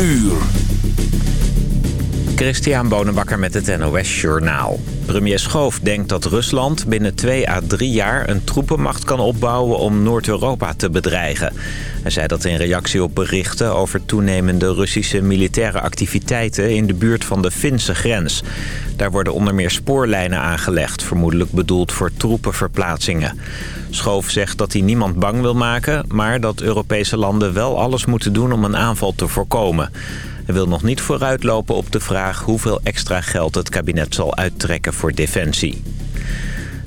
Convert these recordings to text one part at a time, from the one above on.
uur. Christian Bonenbakker met het NOS Journaal. Premier Schoof denkt dat Rusland binnen 2 à 3 jaar een troepenmacht kan opbouwen om Noord-Europa te bedreigen. Hij zei dat in reactie op berichten over toenemende Russische militaire activiteiten in de buurt van de Finse grens. Daar worden onder meer spoorlijnen aangelegd, vermoedelijk bedoeld voor troepenverplaatsingen. Schoof zegt dat hij niemand bang wil maken, maar dat Europese landen wel alles moeten doen om een aanval te voorkomen. Hij wil nog niet vooruitlopen op de vraag hoeveel extra geld het kabinet zal uittrekken voor defensie.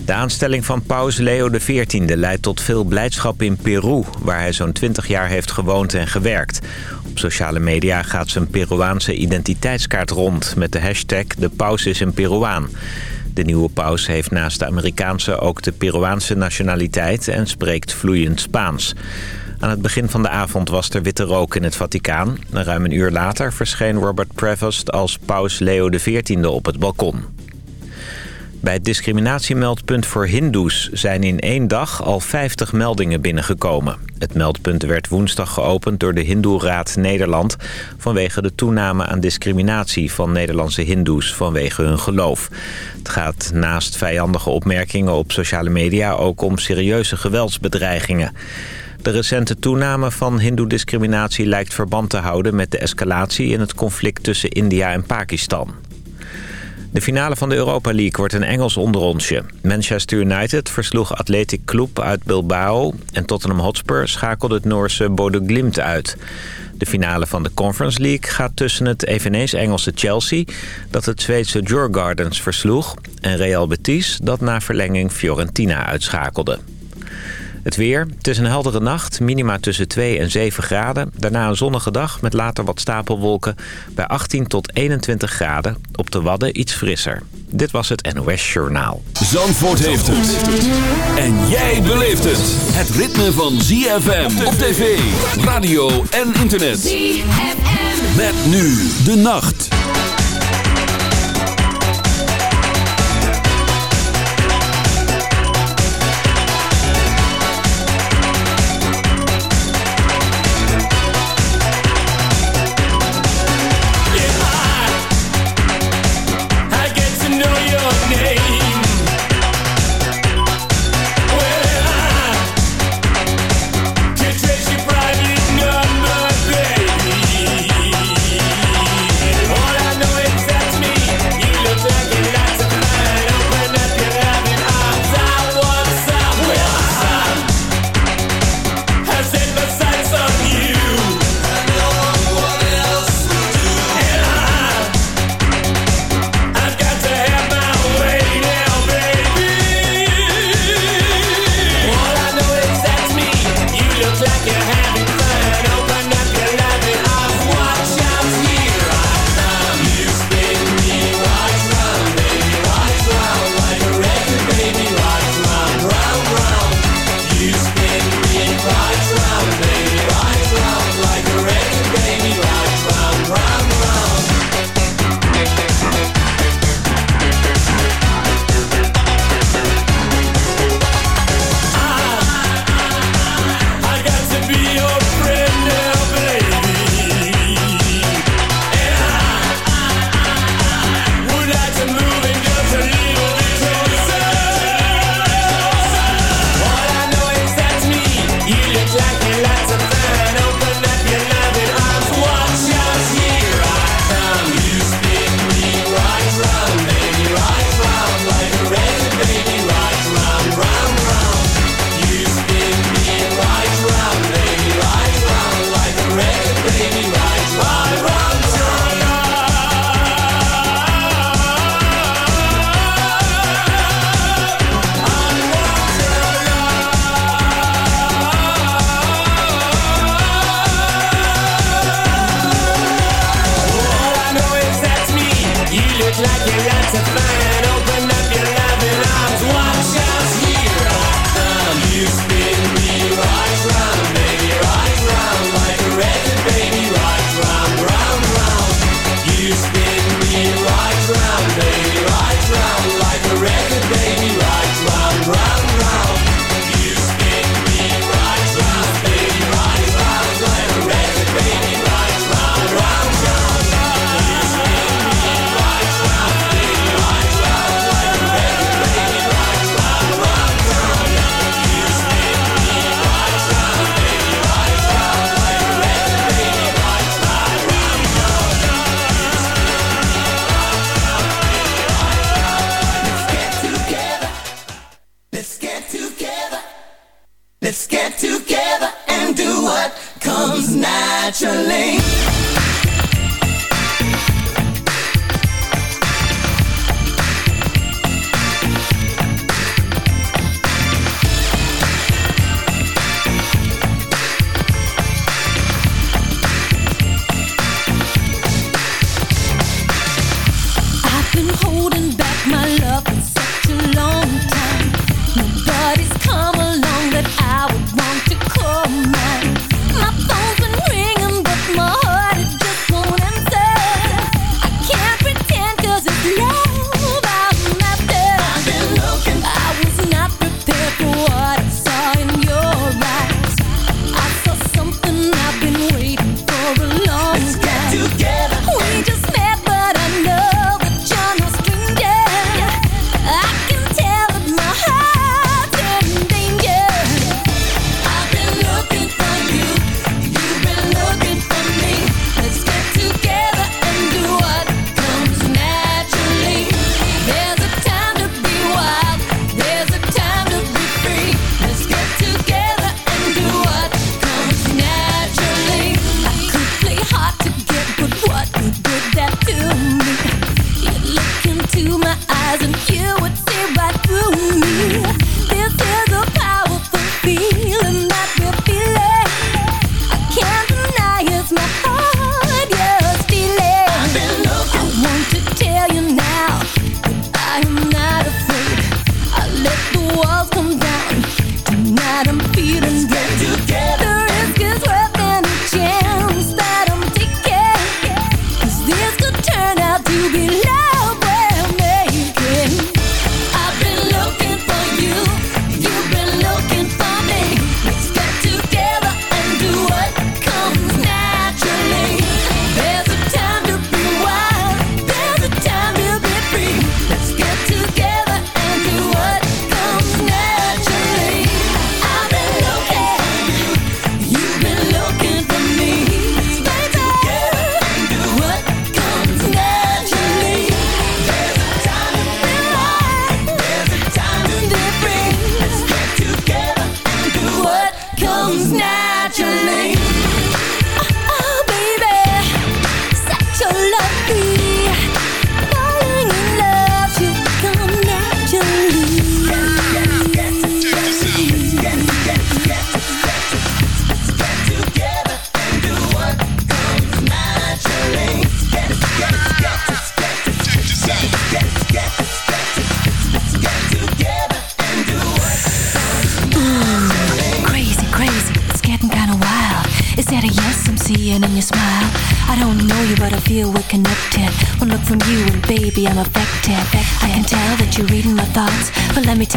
De aanstelling van paus Leo XIV leidt tot veel blijdschap in Peru... waar hij zo'n 20 jaar heeft gewoond en gewerkt. Op sociale media gaat zijn Peruaanse identiteitskaart rond... met de hashtag de paus is een Peruaan. De nieuwe paus heeft naast de Amerikaanse ook de Peruaanse nationaliteit... en spreekt vloeiend Spaans. Aan het begin van de avond was er witte rook in het Vaticaan. Ruim een uur later verscheen Robert Prevost als paus Leo XIV op het balkon. Bij het discriminatiemeldpunt voor hindoes zijn in één dag al 50 meldingen binnengekomen. Het meldpunt werd woensdag geopend door de Hindoeraad Nederland... vanwege de toename aan discriminatie van Nederlandse hindoes vanwege hun geloof. Het gaat naast vijandige opmerkingen op sociale media ook om serieuze geweldsbedreigingen. De recente toename van hindoe-discriminatie lijkt verband te houden met de escalatie in het conflict tussen India en Pakistan. De finale van de Europa League wordt een Engels onderonsje. Manchester United versloeg Athletic Club uit Bilbao... en Tottenham Hotspur schakelde het Noorse Bodo Glimt uit. De finale van de Conference League gaat tussen het eveneens Engelse Chelsea... dat het Zweedse Djurgardens versloeg... en Real Betis dat na verlenging Fiorentina uitschakelde. Het weer. Het is een heldere nacht. Minima tussen 2 en 7 graden. Daarna een zonnige dag met later wat stapelwolken. Bij 18 tot 21 graden. Op de Wadden iets frisser. Dit was het NOS Journaal. Zandvoort heeft het. En jij beleeft het. Het ritme van ZFM op tv, radio en internet. ZFM. Met nu de nacht.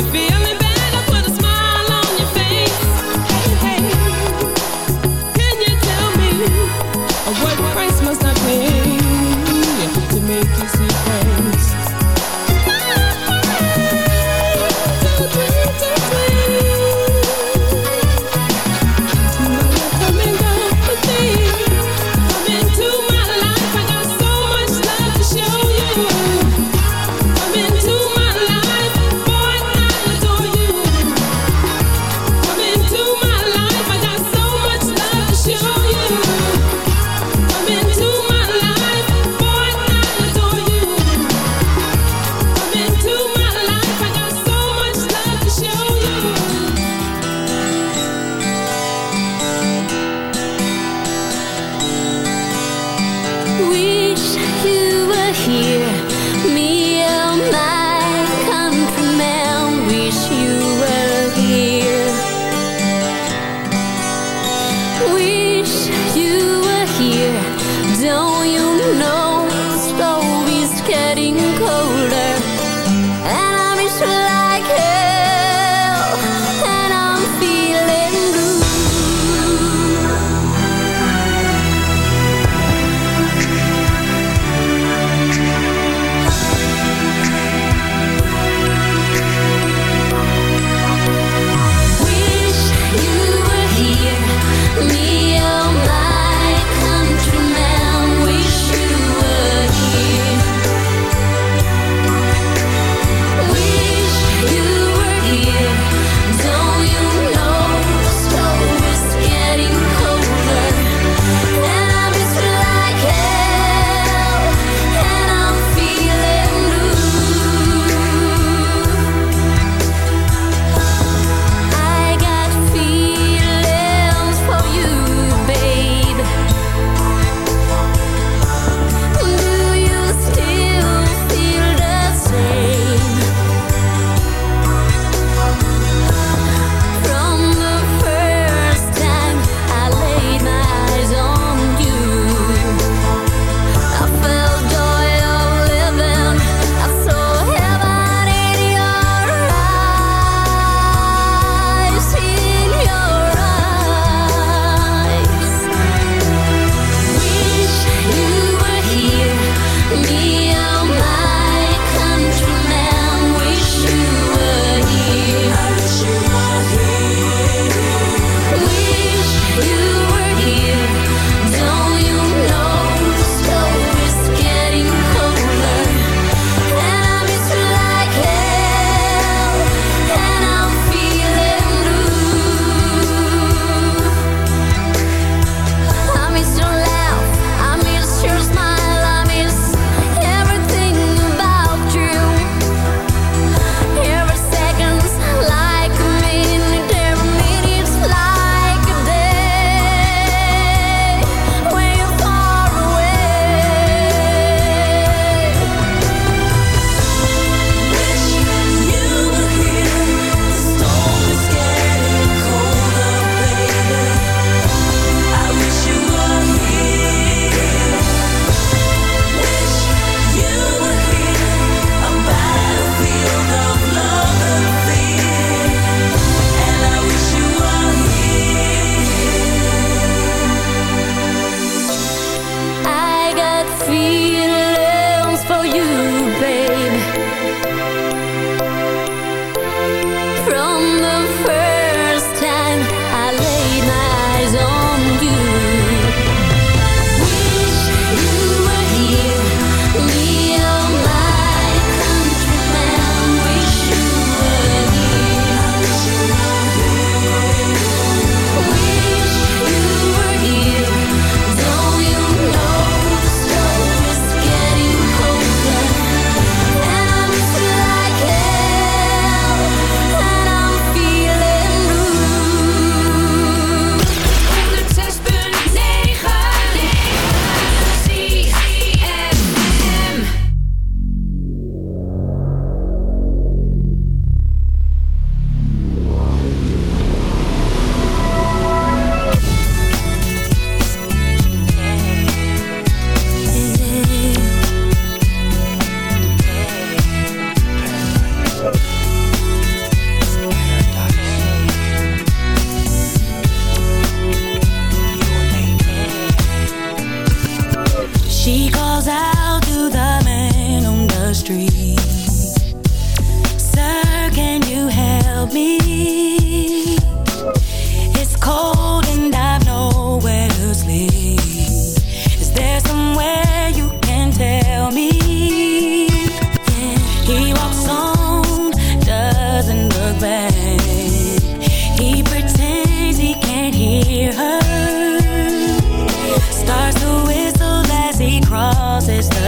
you feel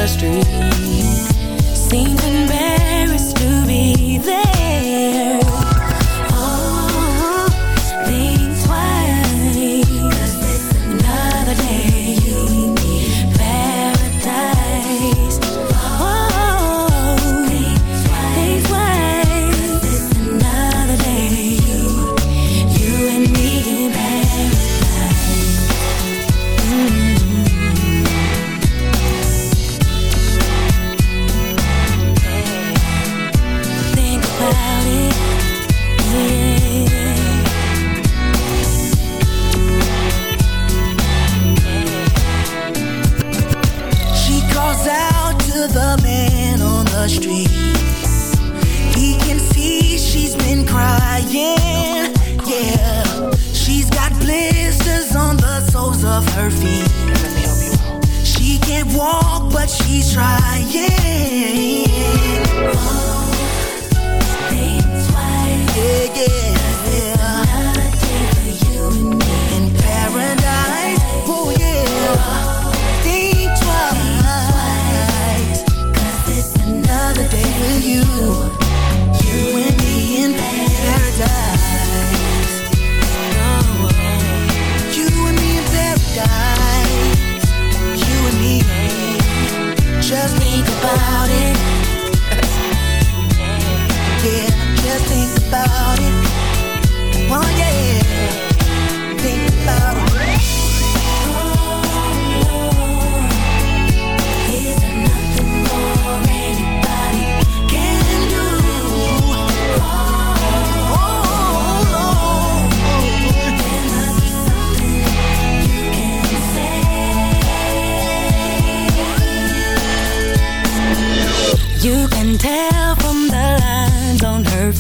street Seems embarrassed to be there.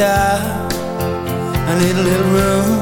window I need a little room.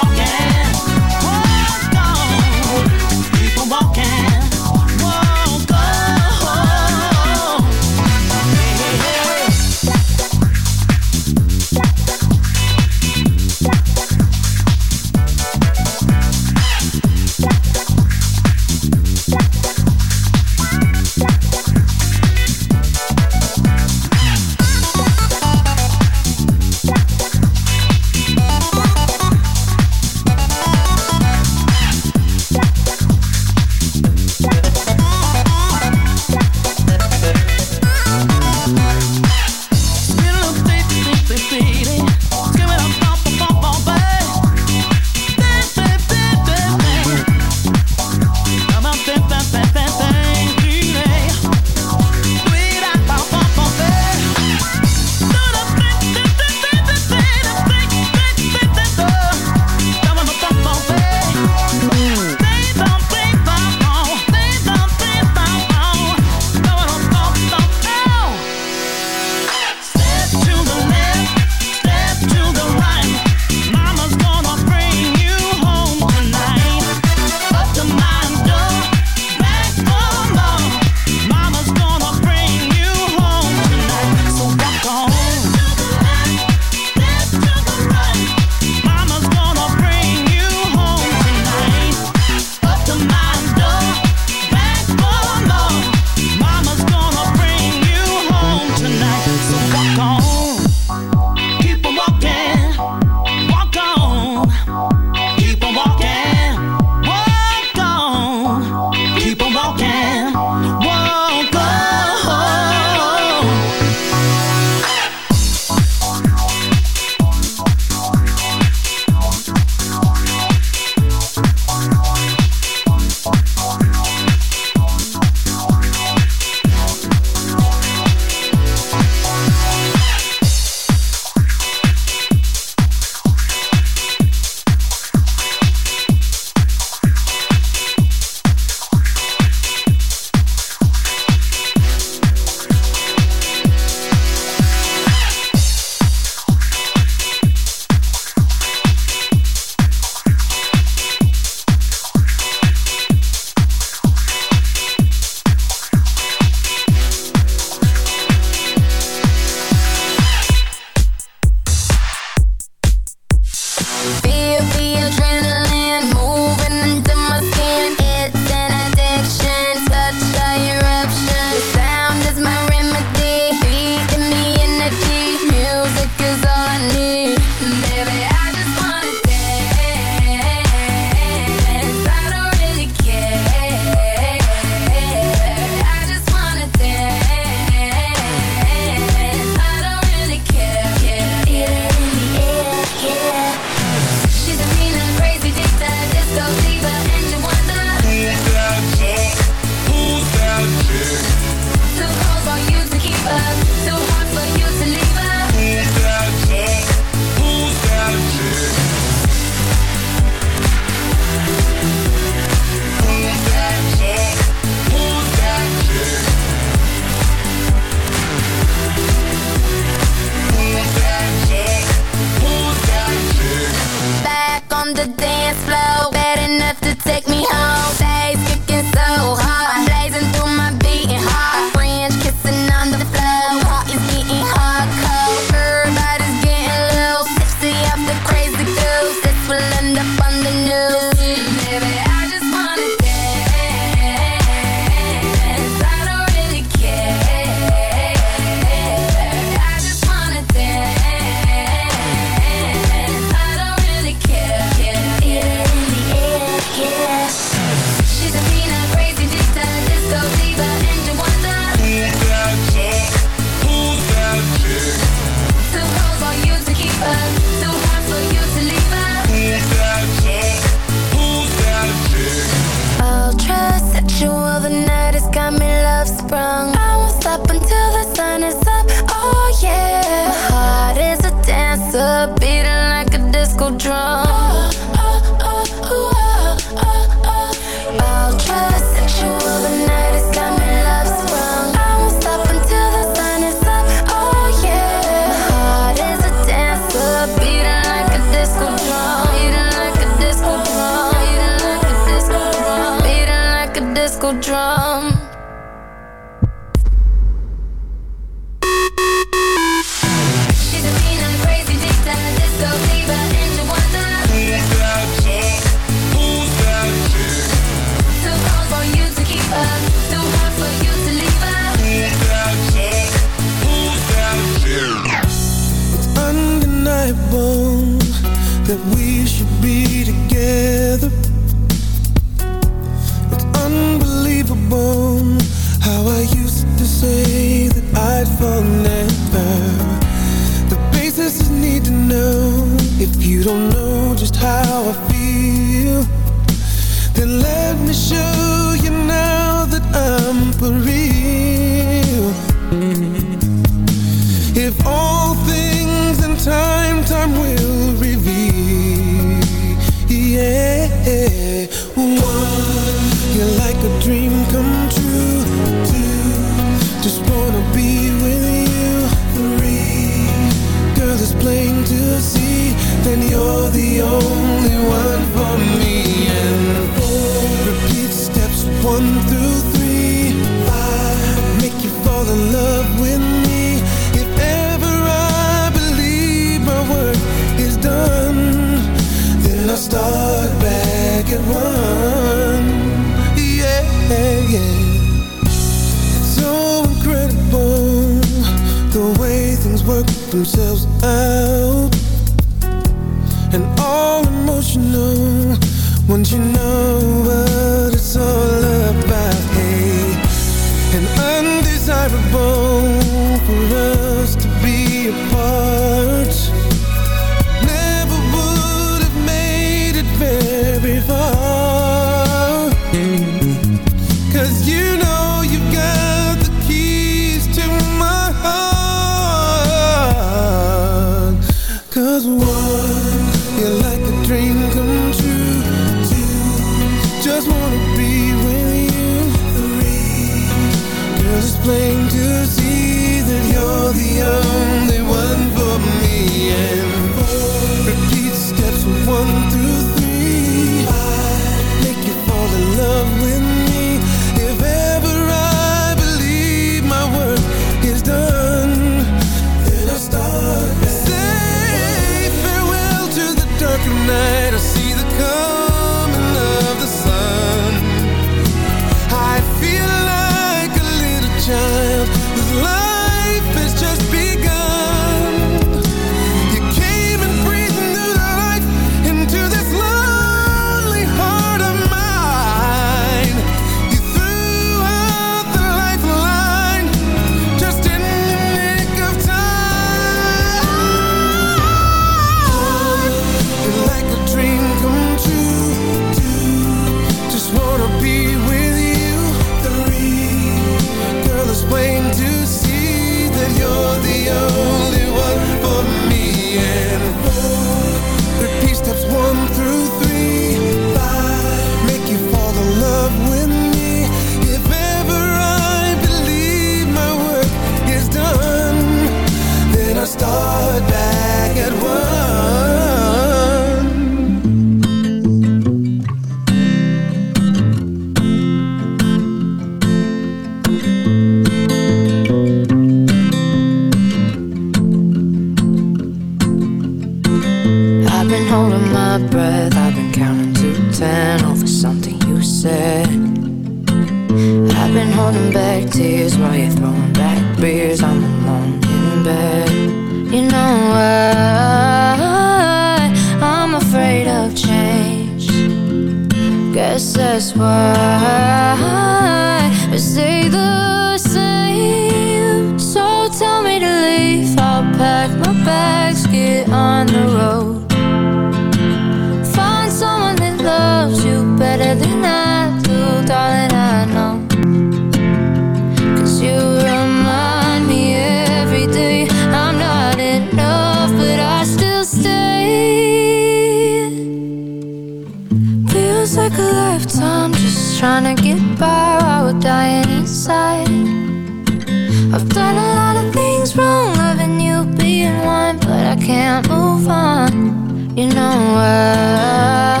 You know why?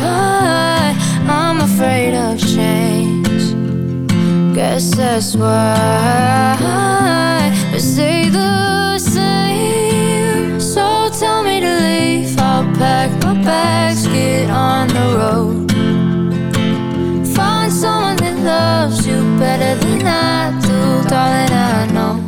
I'm afraid of change. Guess that's why we stay the same. So tell me to leave. I'll pack my bags, get on the road. Find someone that loves you better than I do, darling. I know.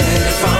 Should have said